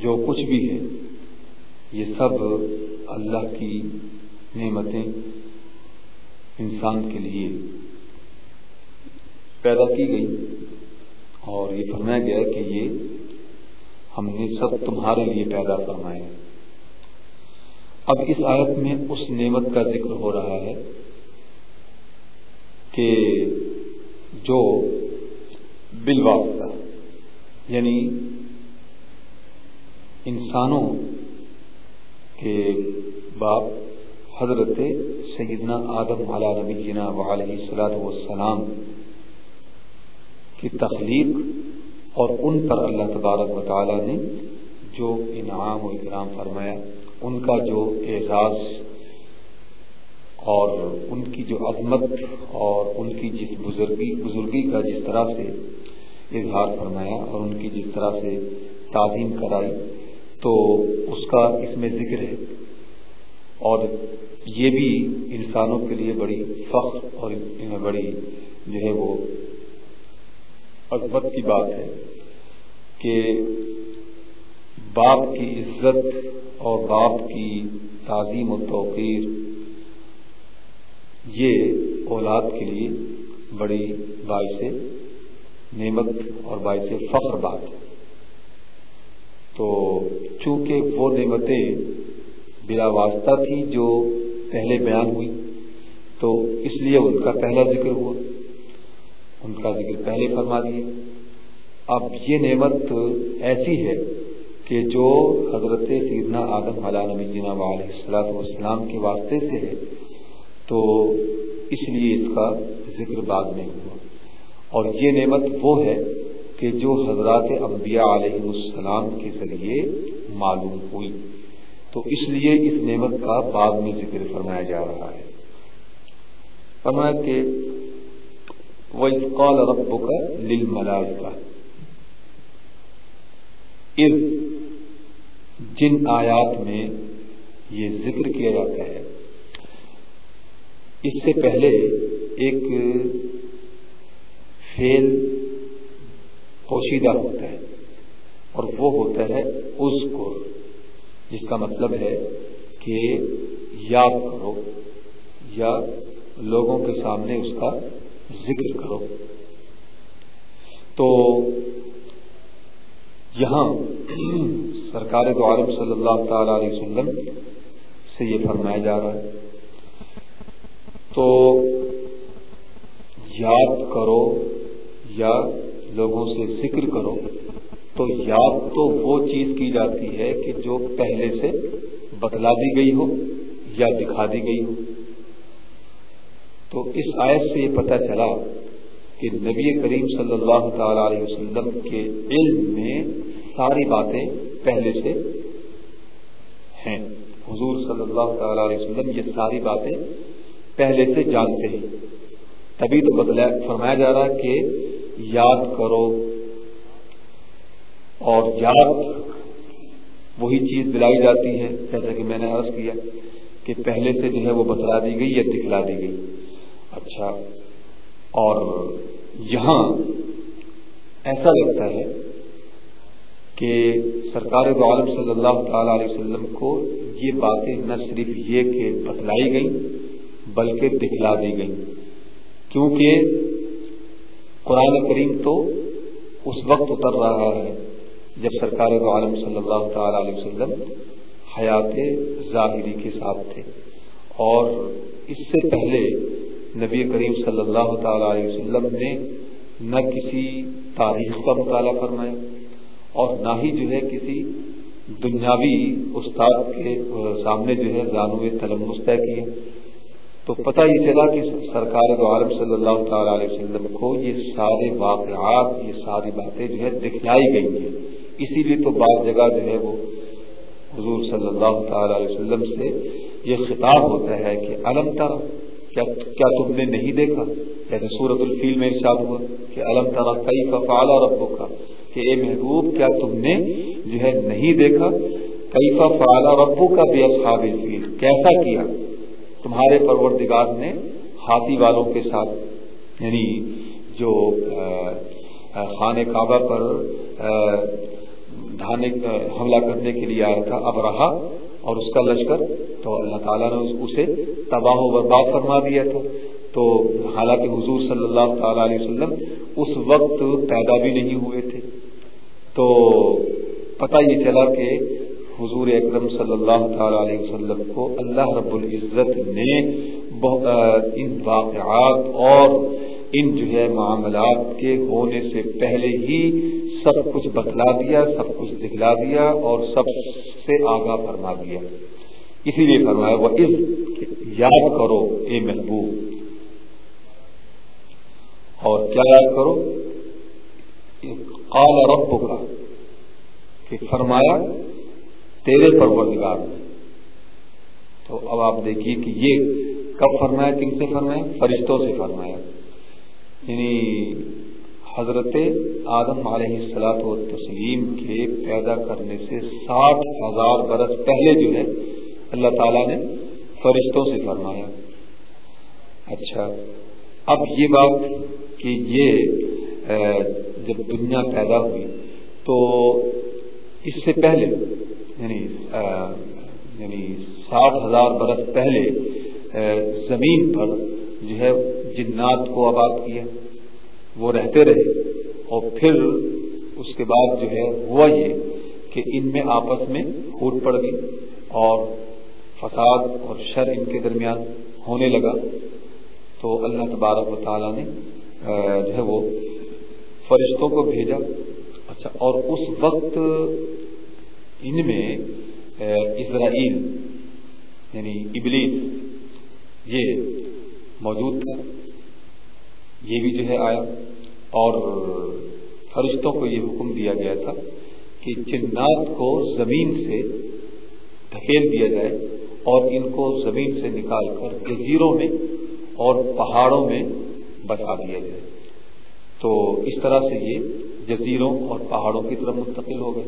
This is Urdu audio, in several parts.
جو کچھ بھی ہے یہ سب اللہ کی نعمتیں انسان کے لیے پیدا کی گئی اور یہ فرمایا گیا کہ یہ ہم نے سب تمہارے لیے پیدا فرمائے اب اس آیت میں اس نعمت کا ذکر ہو رہا ہے کہ جو بل واسطہ یعنی انسانوں کے باپ حضرت سیدنا آدم علیہ نبی جنا علیہ السلاط والسلام کی تخلیق اور ان پر اللہ تبارک و تعالی نے جو انعام و اکرام فرمایا، ان کا جو اعزاز اور ان کی جو عظمت اور ان کی جس بزرگی بزرگی کا جس طرح سے اظہار فرمایا اور ان کی جس طرح سے تعظیم کرائی تو اس کا اس میں ذکر ہے۔ اور یہ بھی انسانوں کے لیے بڑی فخر اور بڑی جو ہے وہ عظمت کی بات ہے کہ باپ کی عزت اور باپ کی تعظیم و توقیر یہ اولاد کے لیے بڑی باعث نعمت اور باعث فخر بات ہے۔ تو چونکہ وہ نعمتیں بلا واسطہ تھی جو پہلے بیان ہوئی، تو اس لیے ان کا پہلا ذکر ہوا۔ ان کا ذکر پہلے فرما دیے۔ اب یہ نعمت ایسی ہے کہ جو حضرت سیدنا آدم علیہ نبی علیہ السلاط والسلام کے واسطے سے ہے، تو اس لیے اس کا ذکر بعد میں ہوا۔ اور یہ نعمت وہ ہے کہ جو حضرات انبیاء علیہ السلام کے ذریعے معلوم ہوئی۔ تو اس لیے اس نعمت کا بعد میں ذکر فرمایا جا رہا ہے۔ فرمایا کہ وَإِذْ قَالَ رَبُّكَ لِلْمَلَائِكَةِ اذ جن آیات میں یہ ذکر کیا جاتا ہے۔ اس سے پہلے ایک فیل پوشیدہ ہوتا ہے اور وہ ہوتا ہے اس کو جس کا مطلب ہے کہ یاد کرو یا لوگوں کے سامنے اس کا ذکر کرو۔ تو یہاں سرکار دو عالم صلی اللہ تعالی علیہ وسلم سے یہ فرمایا جا رہا ہے۔ تو یاد کرو یا لوگوں سے ذکر کرو، تو یاد تو وہ چیز کی جاتی ہے کہ جو پہلے سے بتلا دی گئی ہو یا دکھا دی گئی ہو۔ تو اس آیت سے یہ پتہ چلا کہ نبی کریم صلی اللہ تعالی علیہ وسلم کے علم میں ساری باتیں پہلے سے ہیں۔ حضور صلی اللہ تعالی علیہ وسلم یہ ساری باتیں پہلے سے جانتے ہیں۔ تبھی تو بدلا فرمایا جا رہا کہ یاد کرو اور یاد وہی چیز دلائی جاتی ہے جیسا کہ میں نے عرض کیا کہ پہلے سے جو ہے وہ بتلا دی گئی یا دکھلا دی گئی۔ اچھا اور یہاں ایسا لگتا ہے کہ سرکار دو عالم صلی اللہ تعالی علیہ وسلم کو یہ باتیں نہ صرف یہ کہ بتلائی گئیں، بلکہ دکھلا دی گئیں۔ کیونکہ قرآن کریم تو اس وقت اتر رہا ہے جب سرکار دو عالم صلی اللہ تعالی علیہ وسلم حیات ظاہری کے ساتھ تھے۔ اور اس سے پہلے نبی کریم صلی اللہ تعالی علیہ وسلم نے نہ کسی تاریخ کا مطالعہ فرمایا اور نہ ہی جو ہے کسی دنیاوی استاد کے سامنے جو ہے زانو تلمس طے کیے۔ تو پتہ یہ چلا کہ سرکار دو عالم صلی اللہ تعالی علیہ وسلم کو یہ سارے واقعات، یہ ساری باتیں جو ہے دکھلائی گئی ہیں۔ اسی لیے تو بعض جگہ جو ہے وہ حضور صلی اللہ تعالی علیہ وسلم سے یہ خطاب ہوتا ہے کہ علم تر کیا کیا تم نے نہیں دیکھا؟ یعنی سورت الفیل میں ارشاد ہوا کہ علم ترا کئی فعال ربو کا کہ اے محبوب، کیا تم نے جو ہے نہیں دیکھا؟ کئی فعال ربو کا بے اصحاب الفیل؟ کیسا کیا؟ تمہارے پروردگار نے ہاتھی والوں کے ساتھ یعنی جو خانہ کعبہ پر ڈھانے حملہ کرنے کے لیے آیا تھا، اب رہا اور اس کا لشکر، تو اللہ تعالیٰ نے اسے تباہ و برباد فرما دیا تھا۔ تو حالانکہ حضور صلی اللہ تعالی علیہ وسلم اس وقت پیدا بھی نہیں ہوئے تھے۔ تو پتہ یہ چلا کہ حضور اکرم صلی اللہ تعالی علیہ وسلم کو اللہ رب العزت نے ان واقعات اور ان جو ہے معاملات کے ہونے سے پہلے ہی سب کچھ بتلا دیا، سب کچھ دکھلا دیا اور سب سے آگاہ فرما دیا۔ اسی لیے فرمایا وہ اس یاد کرو اے محبوب۔ اور کیا یاد کرو؟ قال رب کا کہ فرمایا تیرے پروردگار نے تو اب آپ دیکھیے کہ یہ کب فرمایا، کن سے فرمایا؟ فرشتوں سے فرمایا۔ یعنی حضرت آدم علیہ السلاط و تسلیم کے پیدا کرنے سے ساٹھ ہزار برس پہلے جو ہے، اللہ تعالی نے فرشتوں سے فرمایا۔ اچھا اب یہ بات کہ یہ جب دنیا پیدا ہوئی، تو اس سے پہلے یعنی یعنی ساٹھ ہزار برس پہلے زمین پر جو ہے جنات کو آباد کیا، وہ رہتے رہے۔ اور پھر اس کے بعد جو ہے ہوا یہ کہ ان میں آپس میں پھوٹ پڑ گئی اور فساد اور شر ان کے درمیان ہونے لگا۔ تو اللہ تبارک و تعالیٰ نے جو ہے وہ فرشتوں کو بھیجا۔ اچھا اور اس وقت ان میں اسرائیل یعنی ابلیس یہ موجود تھا یہ بھی جو ہے آیا اور فرشتوں کو یہ حکم دیا گیا تھا کہ جنات کو زمین سے دھکیل دیا جائے اور ان کو زمین سے نکال کر جزیروں میں اور پہاڑوں میں بچا دیا جائے۔ تو اس طرح سے یہ جزیروں اور پہاڑوں کی طرف منتقل ہو گئے۔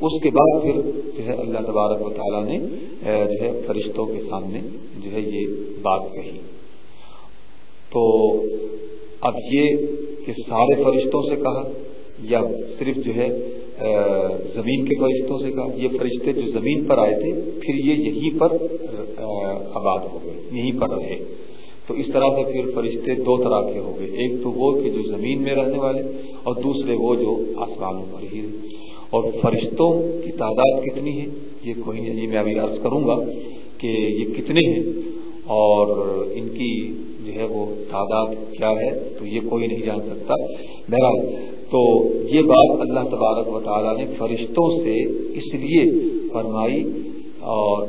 اس کے بعد پھر جو ہے اللہ تبارک و تعالیٰ نے جو ہے فرشتوں کے سامنے جو ہے یہ بات کہی۔ تو اب یہ کہ سارے فرشتوں سے کہا یا صرف جو ہے زمین کے فرشتوں سے کہا، یہ فرشتے جو زمین پر آئے تھے، پھر یہ یہیں پر آباد ہو گئے، یہیں پر رہے۔ تو اس طرح سے پھر فرشتے دو طرح کے ہو گئے۔ ایک تو وہ کہ جو زمین میں رہنے والے اور دوسرے وہ جو آسمانوں پر ہی اور فرشتوں کی تعداد کتنی ہے؟ یہ کوئی نہیں میں ابھی عرض کروں گا کہ یہ کتنے ہیں اور ان کی جو ہے وہ تعداد کیا ہے تو یہ کوئی نہیں جان سکتا۔ بہرحال تو یہ بات اللہ تبارک و تعالیٰ نے فرشتوں سے اس لیے فرمائی اور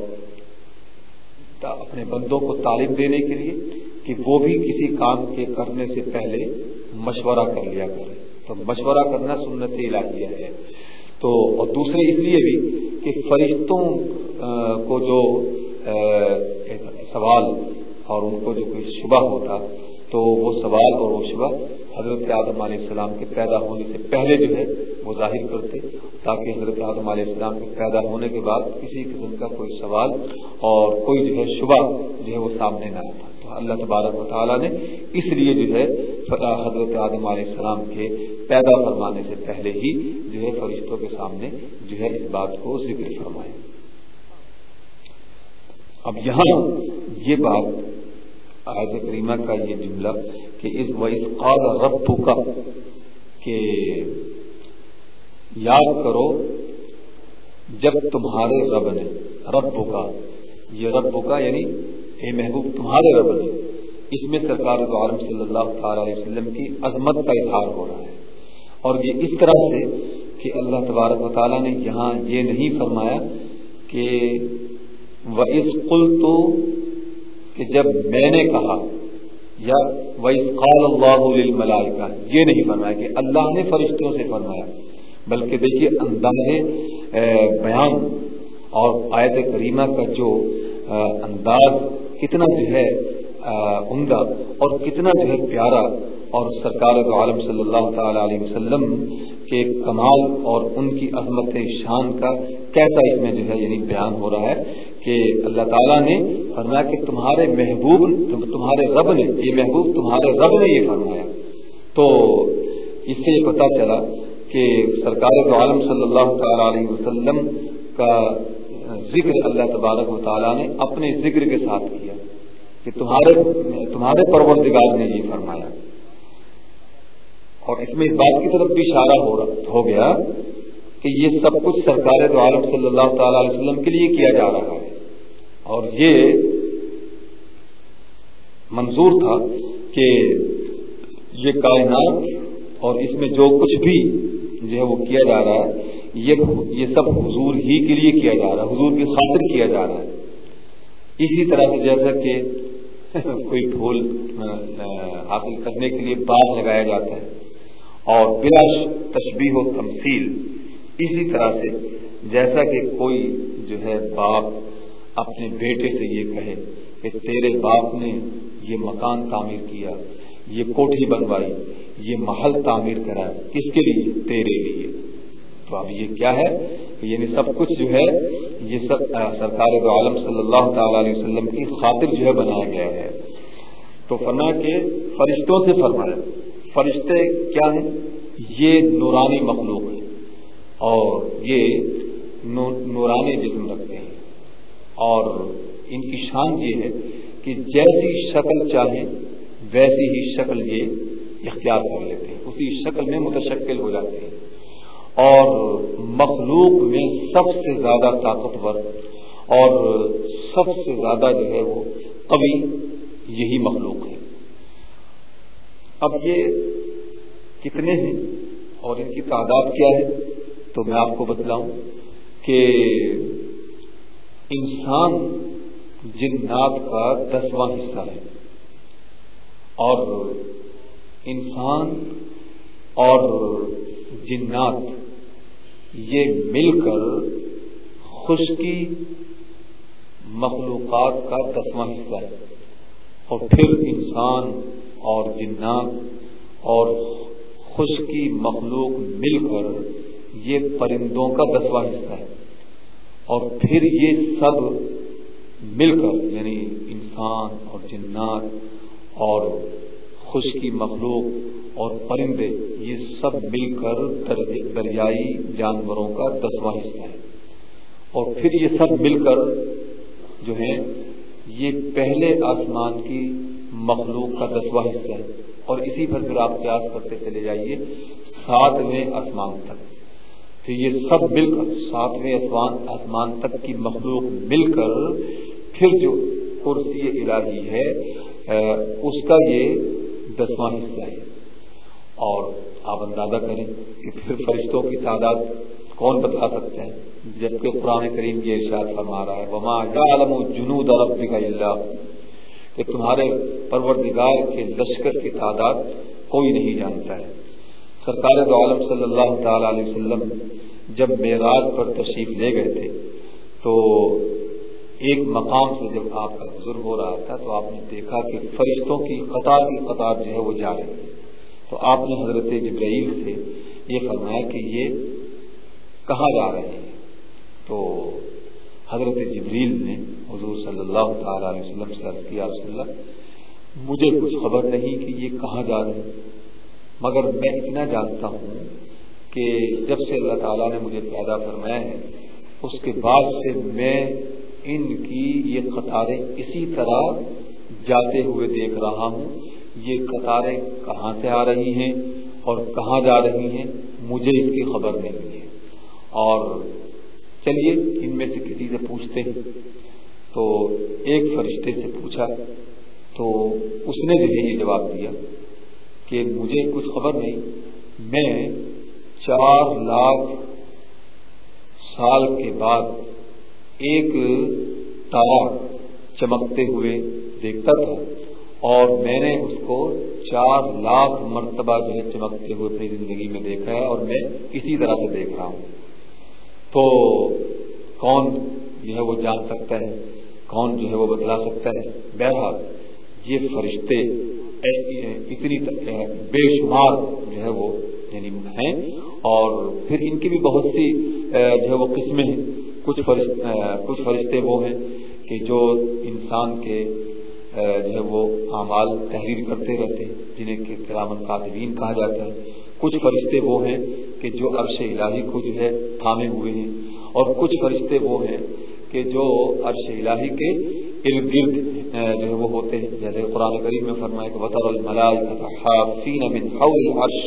اپنے بندوں کو تعلیم دینے کے لیے کہ وہ بھی کسی کام کے کرنے سے پہلے مشورہ کر لیا کرے تو مشورہ کرنا سنت الہیہ ہے۔ تو اور دوسرے اس لیے بھی کہ فرشتوں کو جو سوال اور ان کو جو کوئی شبہ ہوتا، تو وہ سوال اور وہ شبہ حضرت آدم علیہ السلام کے پیدا ہونے سے پہلے جو ہے، وہ ظاہر کرتے، تاکہ حضرت آدم علیہ السلام کے پیدا ہونے کے بعد کسی قسم کا کوئی سوال اور کوئی جو ہے شبہ جو ہے وہ سامنے نہ آتا۔ تو اللہ تبارک و تعالیٰ نے اس لیے جو ہے حضرت آدم علیہ السلام کے پیدا فرمانے سے پہلے ہی جو ہے فرشتوں کے سامنے جو ہے اس بات کو ذکر فرمائے۔ اب یہاں یہ بات آیت کریمہ کا یہ جملہ کہ اس وعید قال رب کا کہ یاد کرو جب تمہارے رب نے رب کا یہ رب کا یعنی اے محبوب تمہارے رب نے اس میں سرکار عالم صلی اللہ تعالی علیہ وسلم کی عظمت کا اظہار ہو رہا ہے۔ اور یہ اس طرح سے کہ اللہ تبارک و تعالیٰ نے یہاں یہ نہیں فرمایا کہ وہ اس تو کہ جب میں نے کہا یا قال اللہ ملائکہ یہ نہیں فرمایا کہ اللہ نے فرشتوں سے فرمایا، بلکہ دیکھیے انداز بیان اور آیت کریمہ کا جو انداز کتنا جو ہے عمدہ اور کتنا جو ہے پیارا اور سرکار تو عالم صلی اللہ تعالی علیہ وسلم کے کمال اور ان کی عظمت شان کا کیسا اس میں جو ہے یعنی بیان ہو رہا ہے کہ اللہ تعالیٰ نے فرمایا کہ تمہارے محبوب، تمہارے رب نے، یہ محبوب تمہارے رب نے یہ فرمایا۔ تو اس سے یہ پتا چلا کہ سرکار تو عالم صلی اللہ تعالی علیہ وسلم کا ذکر اللہ تبارک و تعالیٰ نے اپنے ذکر کے ساتھ کیا۔ کہ تمہارے تمہارے پروردگار نے یہ فرمایا۔ اور اس میں اس بات کی طرف بھی اشارہ ہو گیا کہ یہ سب کچھ سرکار تو عالم صلی اللہ تعالی علیہ وسلم کے لیے کیا جا رہا ہے۔ اور یہ منظور تھا کہ یہ کائنات اور اس میں جو کچھ بھی جو ہے وہ کیا جا رہا ہے، یہ یہ سب حضور ہی کے لیے کیا جا رہا ہے، حضور کی خاطر کیا جا رہا ہے۔ اسی طرح سے جیسا کہ کوئی پھول حاصل کرنے کے لیے باغ لگایا جاتا ہے اور بلا تشبیح و تمثیل اسی طرح سے جیسا کہ کوئی جو ہے باپ اپنے بیٹے سے یہ کہے کہ تیرے باپ نے یہ مکان تعمیر کیا، یہ کوٹھی بنوائی، یہ محل تعمیر کرا، کس کے لیے؟ تیرے لیے۔ تو اب یہ کیا ہے؟ یعنی سب کچھ جو ہے یہ سب سرکار عالم صلی اللہ تعالی علیہ وسلم کی خاطر جو ہے بنایا گیا ہے۔ تو فنا کے فرشتوں سے فرمایا، فرشتے کیا ہیں؟ یہ نورانی مخلوق ہے اور یہ نورانی جسم رکھتے ہیں۔ اور ان کی شان یہ ہے کہ جیسی شکل چاہے ویسی ہی شکل یہ اختیار کر لیتے ہیں۔ اسی شکل میں متشکل ہو جاتے ہیں۔ اور مخلوق میں سب سے زیادہ طاقتور اور سب سے زیادہ جو ہے وہ کبھی یہی مخلوق ہے۔ اب یہ کتنے ہیں اور ان کی تعداد کیا ہے؟ تو میں آپ کو بتلاؤں کہ انسان جنات کا دسواں حصہ ہے۔ اور انسان اور جنات یہ مل کر خشکی مخلوقات کا دسواں حصہ ہے۔ اور پھر انسان اور جنات اور خشکی مخلوق مل کر یہ پرندوں کا دسواں حصہ ہے۔ اور پھر یہ سب مل کر یعنی انسان اور جنات اور خشکی مخلوق اور پرندے، یہ سب مل کر دریائی جانوروں کا دسواں حصہ ہے۔ اور پھر یہ سب مل کر جو ہے یہ پہلے آسمان کی مخلوق کا دسواں حصہ ہے۔ اور اسی پر پھر آپ پیاس کرتے چلے جائیے، ساتویں آسمان تک۔ تو یہ سب مل کر، ساتویں آسمان آسمان تک کی مخلوق مل کر، پھر جو کرسی الہی ہے اس کا یہ دسواں حصہ ہے۔ اور آپ اندازہ کریں کہ پھر فرشتوں کی تعداد کون بتا سکتے ہیں؟ جبکہ قرآن کریم یہ ارشاد فرما رہا ہے، وما عالم جنود عرب کا اللہ کہ تمہارے پروردگار کے لشکر کی تعداد کوئی نہیں جانتا ہے۔ سرکار دو عالم صلی اللہ تعالی علیہ وسلم جب معراج پر تشریف لے گئے تھے تو ایک مقام سے جب آپ کا بزرگ ہو رہا تھا تو آپ نے دیکھا کہ فرشتوں کی قطار کی قطار جو ہے وہ جا رہی ہے تو آپ نے حضرت جبرائیل سے یہ فرمایا کہ یہ کہاں جا رہے ہیں؟ تو حضرت جبریل نے حضور صلی اللہ تعالی علیہ وسلم سے عرض کیا، رسول اللہ، مجھے کچھ خبر نہیں کہ یہ کہاں جا رہے ہیں، مگر میں اتنا جانتا ہوں کہ جب سے اللہ تعالیٰ نے مجھے پیدا فرمایا ہے، اس کے بعد سے میں ان کی یہ قطاریں اسی طرح جاتے ہوئے دیکھ رہا ہوں۔ یہ قطاریں کہاں سے آ رہی ہیں اور کہاں جا رہی ہیں، مجھے اس کی خبر نہیں ہے۔ اور چلیے، ان میں سے کسی سے پوچھتے ہیں۔ تو ایک فرشتے سے پوچھا، تو اس نے جو ہے یہ جواب دیا کہ مجھے کچھ خبر نہیں، میں چار لاکھ سال کے بعد ایک تارا چمکتے ہوئے دیکھتا تھا۔ اور میں نے اس کو چار لاکھ مرتبہ جو ہے چمکتے ہوئے اپنی زندگی میں دیکھا ہے اور میں اسی طرح سے دیکھ رہا ہوں۔ تو کون جو ہے وہ جان سکتا ہے؟ کون جو ہے وہ بتلا سکتا ہے؟ بہرحال یہ فرشتے اتنی بے شمار جو ہے وہ یعنی ہیں۔ اور پھر ان کی بھی بہت سی جو ہے وہ قسمیں ہیں۔ کچھ فرشتے کچھ فرشتے وہ ہیں کہ جو انسان کے جو ہے وہ اعمال تحریر کرتے رہتے ہیں، جنہیں کہ کرامن کاتبین کہا جاتا ہے۔ کچھ فرشتے وہ ہیں کہ جو عرش الہی کو جو ہے تھامے ہوئے ہیں، اور کچھ فرشتے وہ ہیں کہ جو عرش الہی کے ارد گرد جو ہے وہ ہوتے ہیں۔ جیسے قرآن کریم میں فرمائے کہ وطر الملائکین من حول عرش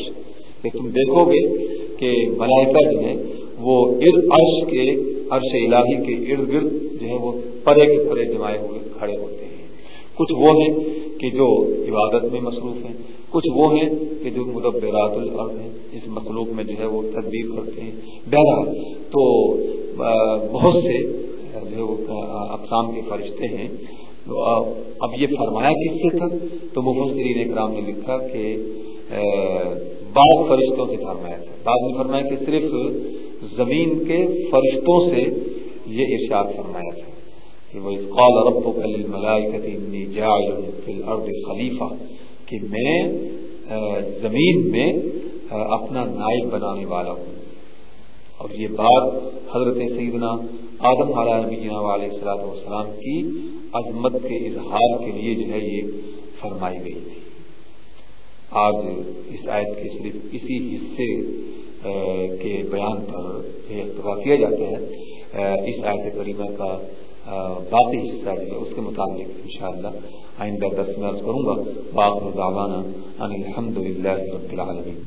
کہ تم دیکھو گے کہ ملائکہ جو ہے وہ ارد عرش کے، عرش الہی کے ارد گرد جو ہے وہ پرے کے پرے جمائے ہوئے کھڑے ہوتے ہیں۔ کچھ وہ ہیں کہ جو عبادت میں مصروف ہیں، کچھ وہ ہیں کہ جو مدبرات الارض ہیں اس مخلوق میں جو ہے وہ تدبیر کرتے ہیں۔ بہرحال تو بہت سے جو اقسام کے فرشتے ہیں۔ اب یہ فرمایا کس سے تھا، تو مفسرین اکرام نے لکھا کہ بعض فرشتوں سے فرمایا تھا۔ بعض نے فرمایا کہ صرف زمین کے فرشتوں سے یہ ارشاد فرمایا تھا۔ کہ وہ قال ربک للملائکۃ انی جاعل فی الارض خلیفہ کہ میں زمین میں اپنا نائب بنانے والا ہوں۔ اور یہ بات حضرت سیدنا آدم علیہ نبینا علیہ السلاۃ والسلام کی عظمت کے اظہار کے لیے جو ہے یہ فرمائی گئی تھی۔ آج اس آیت کے صرف اسی حصے کے بیان پر یہ اتفاق کیا جاتا ہے۔ اس آیت کریمہ کا باقی حصہ جو ہے اس کے متعلق انشاءاللہ آئندہ دس میں عرض کروں گا۔ باقی دعوانا ان الحمد للہ رب العالمین۔